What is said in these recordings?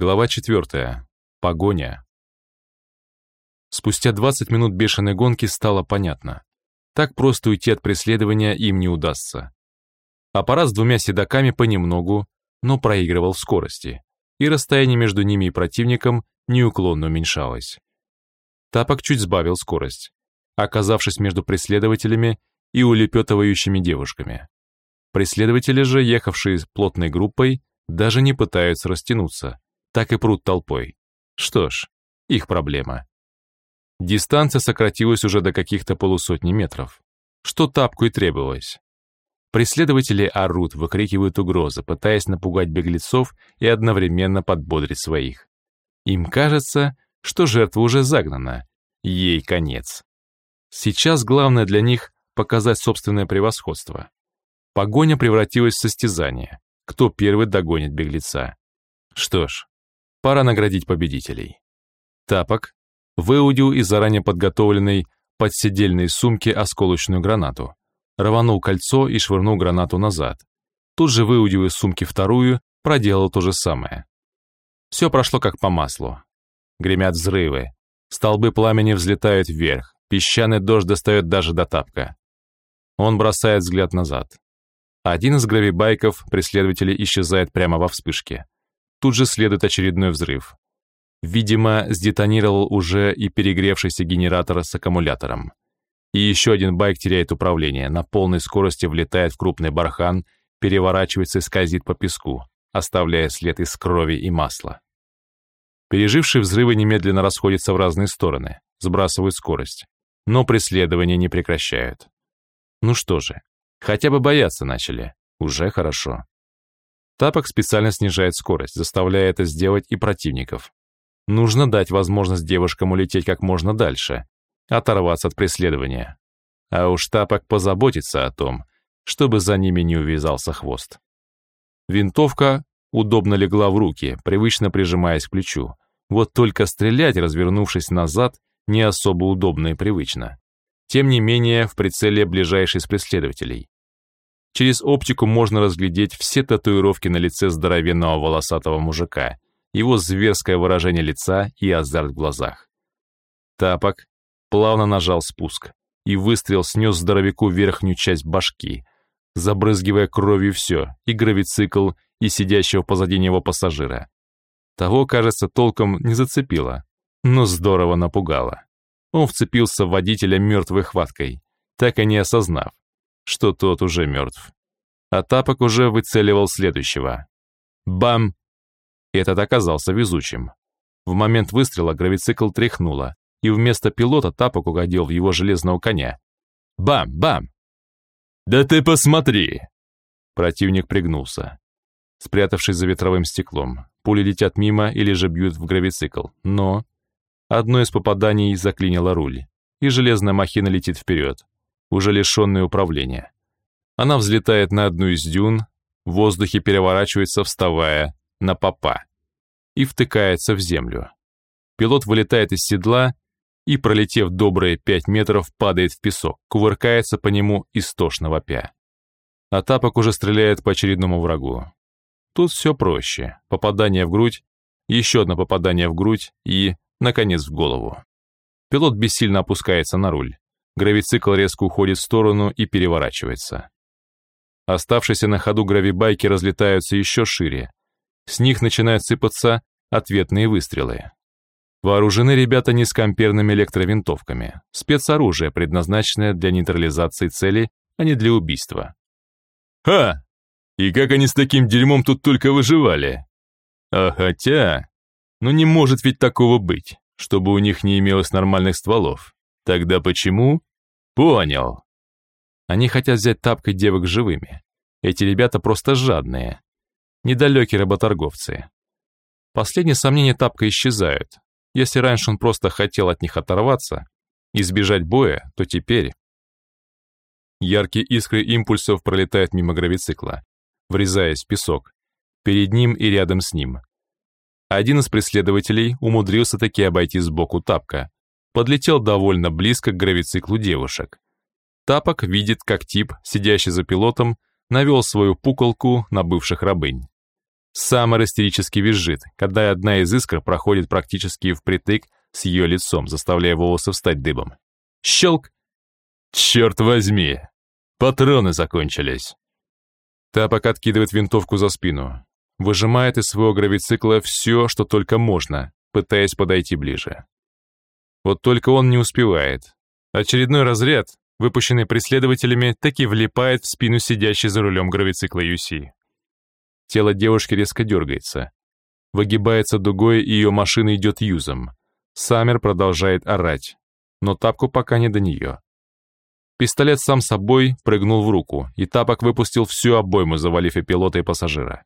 Глава 4. Погоня. Спустя 20 минут бешеной гонки стало понятно. Так просто уйти от преследования им не удастся. Аппарат с двумя седаками понемногу, но проигрывал в скорости, и расстояние между ними и противником неуклонно уменьшалось. Тапок чуть сбавил скорость, оказавшись между преследователями и улепетывающими девушками. Преследователи же, ехавшие плотной группой, даже не пытаются растянуться, так и прут толпой. Что ж, их проблема. Дистанция сократилась уже до каких-то полусотни метров, что тапку и требовалось. Преследователи орут, выкрикивают угрозы, пытаясь напугать беглецов и одновременно подбодрить своих. Им кажется, что жертва уже загнана, ей конец. Сейчас главное для них показать собственное превосходство. Погоня превратилась в состязание, кто первый догонит беглеца. Что ж, Пора наградить победителей. Тапок выудил из заранее подготовленной подседельной сумки осколочную гранату, рванул кольцо и швырнул гранату назад. Тут же выудил из сумки вторую, проделал то же самое. Все прошло как по маслу. Гремят взрывы. Столбы пламени взлетают вверх. Песчаный дождь достает даже до тапка. Он бросает взгляд назад. Один из гравибайков преследователей исчезает прямо во вспышке. Тут же следует очередной взрыв. Видимо, сдетонировал уже и перегревшийся генератор с аккумулятором. И еще один байк теряет управление, на полной скорости влетает в крупный бархан, переворачивается и скользит по песку, оставляя след из крови и масла. Пережившие взрывы немедленно расходятся в разные стороны, сбрасывают скорость, но преследование не прекращают. Ну что же, хотя бы бояться начали, уже хорошо. Тапок специально снижает скорость, заставляя это сделать и противников. Нужно дать возможность девушкам улететь как можно дальше, оторваться от преследования. А уж Тапок позаботится о том, чтобы за ними не увязался хвост. Винтовка удобно легла в руки, привычно прижимаясь к плечу. Вот только стрелять, развернувшись назад, не особо удобно и привычно. Тем не менее, в прицеле ближайший из преследователей. Через оптику можно разглядеть все татуировки на лице здоровенного волосатого мужика, его зверское выражение лица и азарт в глазах. Тапок плавно нажал спуск, и выстрел снес здоровяку верхнюю часть башки, забрызгивая кровью все, и гравицикл, и сидящего позади него пассажира. Того, кажется, толком не зацепило, но здорово напугало. Он вцепился в водителя мертвой хваткой, так и не осознав, что тот уже мертв. А Тапок уже выцеливал следующего. Бам! Этот оказался везучим. В момент выстрела гравицикл тряхнуло, и вместо пилота Тапок угодил в его железного коня. Бам! Бам! «Да ты посмотри!» Противник пригнулся. Спрятавшись за ветровым стеклом, пули летят мимо или же бьют в гравицикл, но... Одно из попаданий заклинило руль, и железная махина летит вперед, уже лишенная управления. Она взлетает на одну из дюн, в воздухе переворачивается, вставая на попа, и втыкается в землю. Пилот вылетает из седла и, пролетев добрые пять метров, падает в песок, кувыркается по нему истошно вопя. Тапок уже стреляет по очередному врагу. Тут все проще. Попадание в грудь, еще одно попадание в грудь и, наконец, в голову. Пилот бессильно опускается на руль. Гравицикл резко уходит в сторону и переворачивается. Оставшиеся на ходу гравибайки разлетаются еще шире. С них начинают сыпаться ответные выстрелы. Вооружены ребята низкоамперными электровинтовками. Спецоружие, предназначенное для нейтрализации цели, а не для убийства. «Ха! И как они с таким дерьмом тут только выживали? А хотя... Ну не может ведь такого быть, чтобы у них не имелось нормальных стволов. Тогда почему? Понял. Они хотят взять тапкой девок живыми. Эти ребята просто жадные. Недалекие работорговцы. Последние сомнения тапка исчезают. Если раньше он просто хотел от них оторваться, избежать боя, то теперь... Яркие искры импульсов пролетают мимо гравицикла, врезаясь в песок, перед ним и рядом с ним. Один из преследователей умудрился таки обойти сбоку тапка, подлетел довольно близко к гравициклу девушек. Тапок видит, как тип, сидящий за пилотом, навел свою пуколку на бывших рабынь. Саммер истерически визжит, когда одна из искр проходит практически впритык с ее лицом, заставляя волосы встать дыбом. Щелк! Черт возьми! Патроны закончились. Тапок откидывает винтовку за спину, выжимает из своего гравицикла все, что только можно, пытаясь подойти ближе. Вот только он не успевает. Очередной разряд, выпущенный преследователями, таки влипает в спину сидящей за рулем гравицикла Юси. Тело девушки резко дергается. Выгибается дугой, и ее машина идет юзом. Саммер продолжает орать, но тапку пока не до нее. Пистолет сам собой прыгнул в руку, и тапок выпустил всю обойму, завалив и пилота, и пассажира.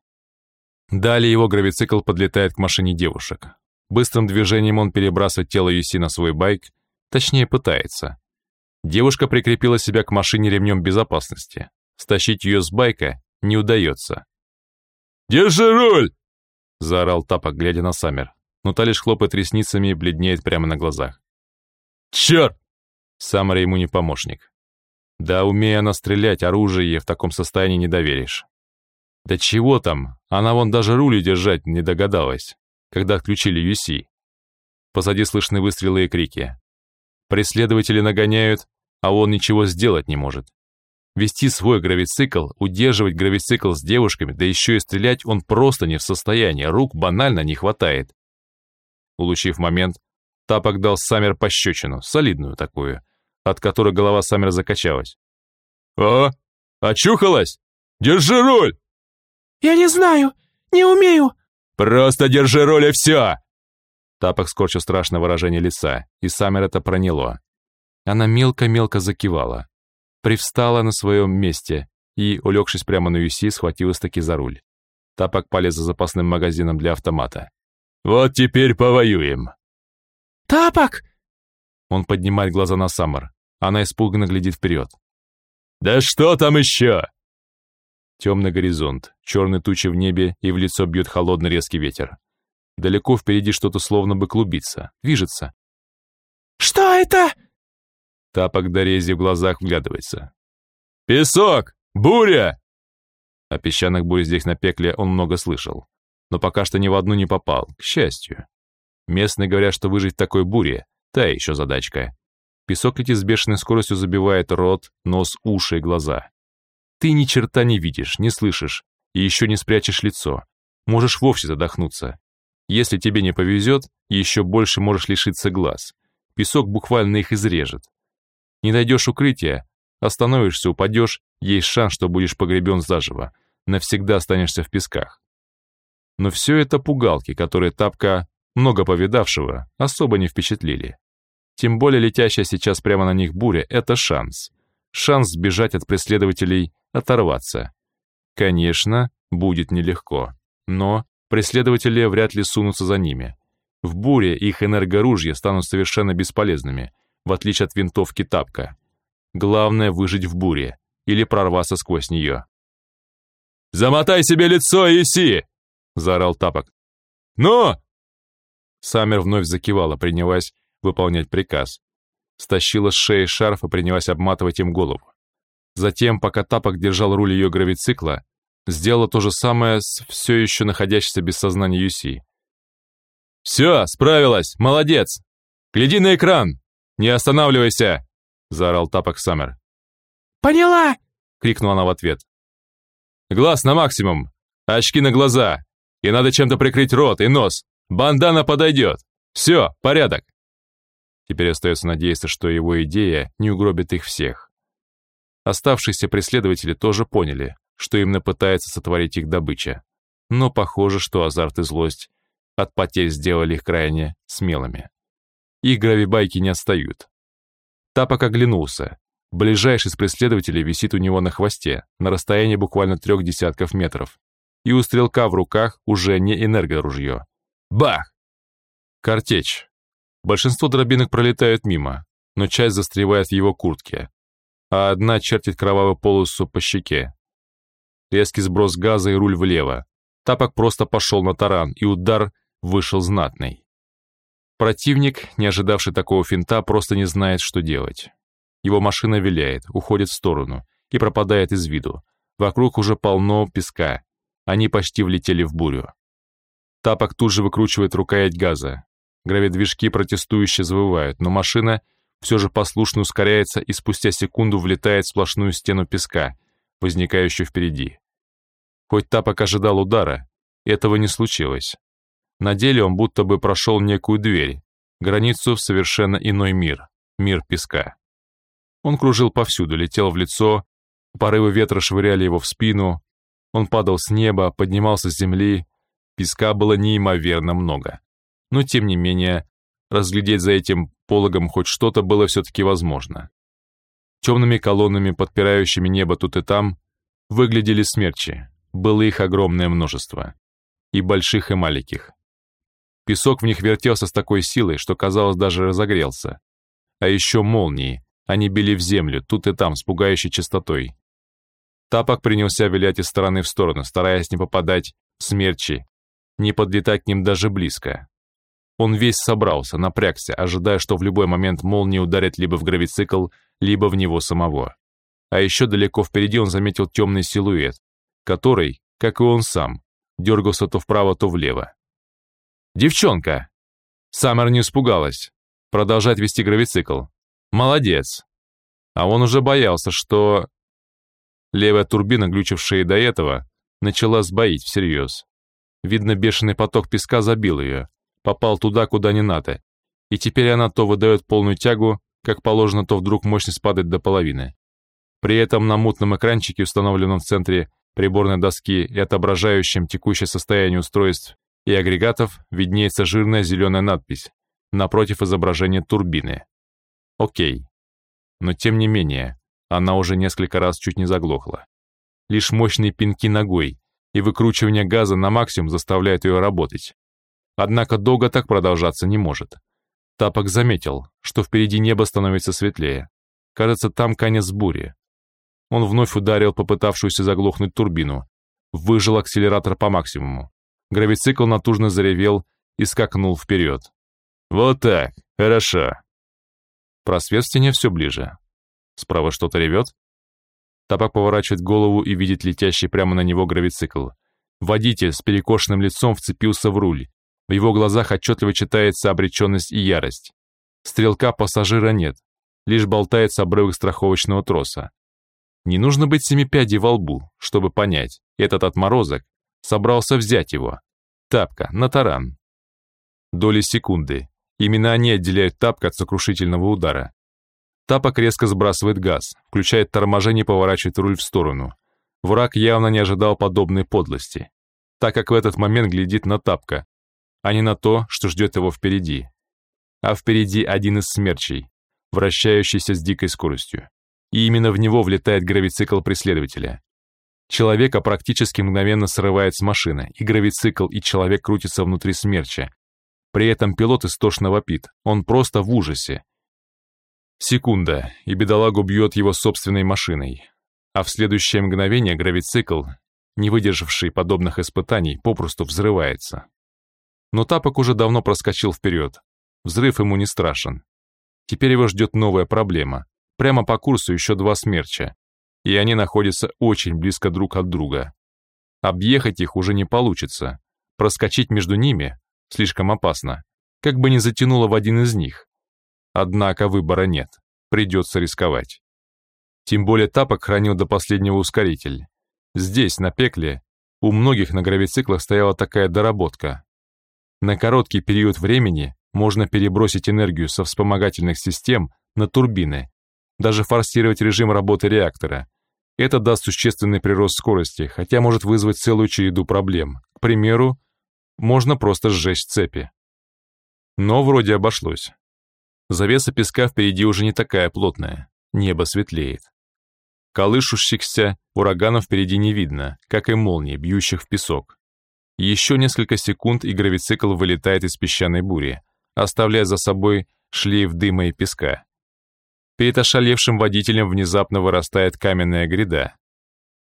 Далее его гравицикл подлетает к машине девушек. Быстрым движением он перебрасывает тело Юси на свой байк, точнее пытается. Девушка прикрепила себя к машине ремнем безопасности. Стащить ее с байка не удается. «Держи руль!» — заорал Тапок, глядя на Саммер. Но та лишь хлопает ресницами и бледнеет прямо на глазах. «Черт!» Саммер ему не помощник. Да, умея она стрелять, оружие ей в таком состоянии не доверишь. Да чего там, она вон даже руль держать не догадалась, когда отключили UC. Позади слышны выстрелы и крики. Преследователи нагоняют, а он ничего сделать не может. Вести свой гравицикл, удерживать гравицикл с девушками, да еще и стрелять он просто не в состоянии, рук банально не хватает. Улучив момент, Тапок дал Саммер пощечину, солидную такую, от которой голова Саммер закачалась. «О, очухалась? Держи руль!» «Я не знаю, не умею!» «Просто держи руль и все!» Тапок скорчил страшное выражение лица, и Саммер это проняло. Она мелко-мелко закивала привстала на своем месте и, улегшись прямо на Юси, схватилась-таки за руль. Тапок полез за запасным магазином для автомата. «Вот теперь повоюем!» «Тапок!» Он поднимает глаза на Саммер. Она испуганно глядит вперед. «Да что там еще?» Темный горизонт, черные тучи в небе, и в лицо бьет холодный резкий ветер. Далеко впереди что-то словно бы клубится, движется. «Что это?» Тапок до рези в глазах вглядывается. «Песок! Буря!» О песчаных бурь здесь на пекле он много слышал, но пока что ни в одну не попал, к счастью. Местные говорят, что выжить в такой буре – та еще задачка. Песок летит с бешеной скоростью забивает рот, нос, уши и глаза. Ты ни черта не видишь, не слышишь, и еще не спрячешь лицо. Можешь вовсе задохнуться. Если тебе не повезет, еще больше можешь лишиться глаз. Песок буквально их изрежет. Не найдешь укрытия, остановишься, упадешь, есть шанс, что будешь погребен заживо, навсегда останешься в песках. Но все это пугалки, которые Тапка, много повидавшего, особо не впечатлили. Тем более летящая сейчас прямо на них буря — это шанс. Шанс сбежать от преследователей, оторваться. Конечно, будет нелегко, но преследователи вряд ли сунутся за ними. В буре их энергоружья станут совершенно бесполезными — в отличие от винтовки тапка. Главное выжить в буре или прорваться сквозь нее. «Замотай себе лицо, Иси!» – заорал тапок. «Ну!» Саммер вновь закивала, принялась выполнять приказ. Стащила с шеи шарф и принялась обматывать им голову. Затем, пока тапок держал руль ее гравицикла, сделала то же самое с все еще находящейся без сознания Юси. «Все, справилась, молодец! Гляди на экран!» «Не останавливайся!» — заорал Тапок Саммер. «Поняла!» — крикнула она в ответ. «Глаз на максимум! Очки на глаза! И надо чем-то прикрыть рот и нос! Бандана подойдет! Все, порядок!» Теперь остается надеяться, что его идея не угробит их всех. Оставшиеся преследователи тоже поняли, что именно пытается сотворить их добыча. Но похоже, что азарт и злость от потерь сделали их крайне смелыми. Их гравибайки не отстают. Тапок оглянулся. Ближайший из преследователей висит у него на хвосте, на расстоянии буквально трех десятков метров. И у стрелка в руках уже не энергоружье. Бах! Картечь. Большинство дробинок пролетают мимо, но часть застревает в его куртке, а одна чертит кровавую полосу по щеке. Резкий сброс газа и руль влево. Тапок просто пошел на таран, и удар вышел знатный. Противник, не ожидавший такого финта, просто не знает, что делать. Его машина виляет, уходит в сторону и пропадает из виду. Вокруг уже полно песка. Они почти влетели в бурю. Тапок тут же выкручивает рукоять газа. Гравидвижки протестующе завывают, но машина все же послушно ускоряется и спустя секунду влетает в сплошную стену песка, возникающую впереди. Хоть Тапок ожидал удара, этого не случилось. На деле он будто бы прошел некую дверь, границу в совершенно иной мир, мир песка. Он кружил повсюду, летел в лицо, порывы ветра швыряли его в спину, он падал с неба, поднимался с земли, песка было неимоверно много. Но, тем не менее, разглядеть за этим пологом хоть что-то было все-таки возможно. Темными колоннами, подпирающими небо тут и там, выглядели смерчи, было их огромное множество. И больших, и маленьких. Песок в них вертелся с такой силой, что, казалось, даже разогрелся. А еще молнии, они били в землю, тут и там, с пугающей частотой. Тапок принялся вилять из стороны в сторону, стараясь не попадать в смерчи, не подлетать к ним даже близко. Он весь собрался, напрягся, ожидая, что в любой момент молния ударит либо в гравицикл, либо в него самого. А еще далеко впереди он заметил темный силуэт, который, как и он сам, дергался то вправо, то влево. «Девчонка!» Саммер не испугалась. Продолжать вести гравицикл. «Молодец!» А он уже боялся, что... Левая турбина, глючившая до этого, начала сбоить всерьез. Видно, бешеный поток песка забил ее, попал туда, куда не надо, и теперь она то выдает полную тягу, как положено, то вдруг мощность падает до половины. При этом на мутном экранчике, установленном в центре приборной доски и отображающем текущее состояние устройств и агрегатов, виднеется жирная зеленая надпись напротив изображения турбины. Окей. Но тем не менее, она уже несколько раз чуть не заглохла. Лишь мощные пинки ногой и выкручивание газа на максимум заставляют ее работать. Однако долго так продолжаться не может. Тапок заметил, что впереди небо становится светлее. Кажется, там конец бури. Он вновь ударил попытавшуюся заглохнуть турбину, выжил акселератор по максимуму. Гравицикл натужно заревел и скакнул вперед. «Вот так, хорошо». Просвет в стене все ближе. Справа что-то ревет. Тапок поворачивает голову и видит летящий прямо на него гравицикл. Водитель с перекошенным лицом вцепился в руль. В его глазах отчетливо читается обреченность и ярость. Стрелка пассажира нет, лишь болтается обрывок страховочного троса. Не нужно быть семи пядей во лбу, чтобы понять, этот отморозок собрался взять его. Тапка, на таран. Доли секунды. Именно они отделяют тапка от сокрушительного удара. Тапок резко сбрасывает газ, включает торможение и поворачивает руль в сторону. Враг явно не ожидал подобной подлости, так как в этот момент глядит на тапка, а не на то, что ждет его впереди. А впереди один из смерчей, вращающийся с дикой скоростью. И именно в него влетает гравицикл преследователя. Человека практически мгновенно срывает с машины, и гравицикл, и человек крутятся внутри смерча. При этом пилот истошно вопит, он просто в ужасе, Секунда, и бедолагу бьет его собственной машиной. А в следующее мгновение гравицикл, не выдержавший подобных испытаний, попросту взрывается. Но Тапок уже давно проскочил вперед. Взрыв ему не страшен. Теперь его ждет новая проблема. Прямо по курсу еще два смерча. И они находятся очень близко друг от друга. Объехать их уже не получится. Проскочить между ними слишком опасно. Как бы ни затянуло в один из них. Однако выбора нет, придется рисковать. Тем более Тапок хранил до последнего ускоритель. Здесь, на пекле, у многих на гравициклах стояла такая доработка. На короткий период времени можно перебросить энергию со вспомогательных систем на турбины, даже форсировать режим работы реактора. Это даст существенный прирост скорости, хотя может вызвать целую череду проблем. К примеру, можно просто сжечь цепи. Но вроде обошлось. Завеса песка впереди уже не такая плотная, небо светлеет. Колышущихся ураганов впереди не видно, как и молний, бьющих в песок. Еще несколько секунд, и гравицикл вылетает из песчаной бури, оставляя за собой шлейф дыма и песка. Перед ошалевшим водителем внезапно вырастает каменная гряда.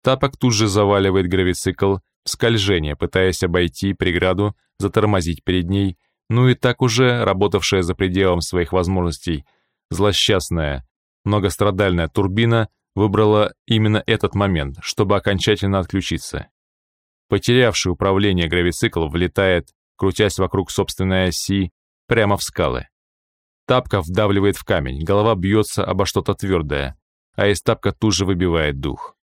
Тапок тут же заваливает гравицикл в скольжение, пытаясь обойти преграду, затормозить перед ней ну и так уже, работавшая за пределом своих возможностей, злосчастная, многострадальная турбина выбрала именно этот момент, чтобы окончательно отключиться. Потерявший управление гравицикл влетает, крутясь вокруг собственной оси, прямо в скалы. Тапка вдавливает в камень, голова бьется обо что-то твердое, а из тапка тут же выбивает дух.